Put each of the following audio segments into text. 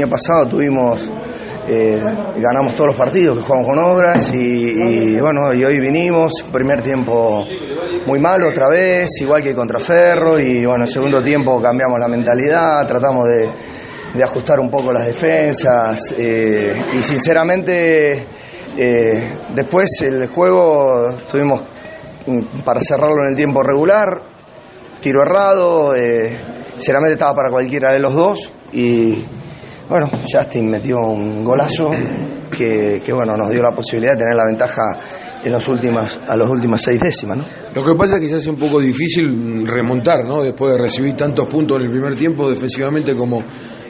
El año pasado tuvimos, eh, ganamos todos los partidos que jugamos con obras y, bueno, y hoy vinimos, primer tiempo muy malo otra vez, igual que contra Ferro y bueno, segundo tiempo cambiamos la mentalidad, tratamos de, ajustar un poco las defensas eh, y sinceramente eh, después el juego tuvimos mm, para cerrarlo en el tiempo regular, tiro errado, sinceramente estaba para cualquiera de los dos y bueno, Justin metió un golazo que, que, bueno, nos dio la posibilidad de tener la ventaja en los últimas, a las últimas seis décimas. ¿no? Lo que pasa es que se hace un poco difícil remontar, ¿no? Después de recibir tantos puntos en el primer tiempo defensivamente como,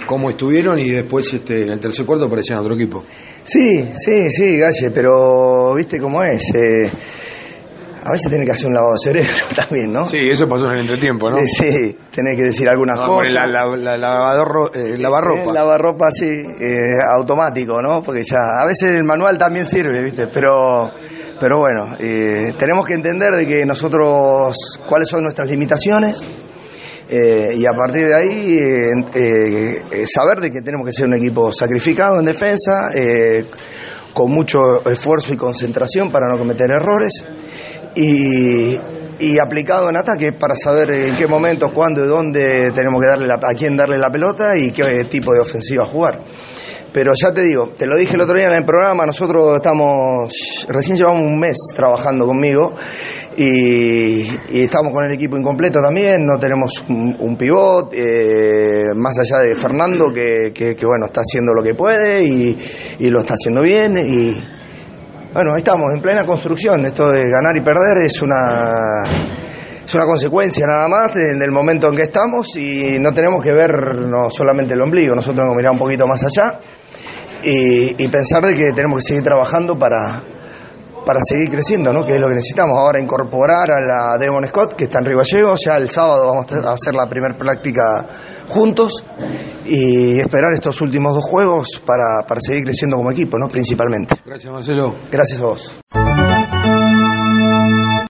como estuvieron y después este, en el tercer cuarto aparecían otro equipo. Sí, sí, sí, Galle, pero viste cómo es. Eh, a veces tenés que hacer un lavado de cerebro también, ¿no? Sí, eso pasó en el entretiempo, ¿no? Eh, sí, tenés que decir algunas No, cosas. la, la, la, lavador- eh, lavarropa. El lavarropa, sí, eh, automático, ¿no? Porque ya, a veces el manual también sirve, ¿viste? Pero, pero bueno, eh, tenemos que entender de que nosotros, cuáles son nuestras limitaciones. eh, y a partir de ahí eh, eh, eh, saber de que tenemos que ser un equipo sacrificado en defensa, eh, con mucho esfuerzo y concentración para no cometer errores y, aplicado en ataque para saber en qué momento, cuándo y dónde tenemos que darle la- a quién darle la pelota y qué tipo de ofensiva jugar. Pero ya te digo, te lo dije el otro día en el programa, nosotros estamos, recién llevamos un mes trabajando conmigo y, y estamos con el equipo incompleto también, no tenemos un, un pivot, eh, más allá de Fernando que, que- bueno, está haciendo lo que puede y lo está haciendo bien y bueno, ahí estamos, en plena construcción, esto de ganar y perder es una es una consecuencia nada más de- del momento en que estamos y no tenemos que ver no solamente el ombligo, nosotros tenemos que mirar un poquito más allá y, pensar de que tenemos que seguir trabajando para, para seguir creciendo, ¿no? que es lo que necesitamos. Ahora incorporar a la Devon Scott, que está en Río Gallegos, ya el sábado vamos a hacer la primera práctica juntos y esperar estos últimos dos juegos para, para seguir creciendo como equipo, ¿no? principalmente. Gracias, Marcelo. Gracias a vos.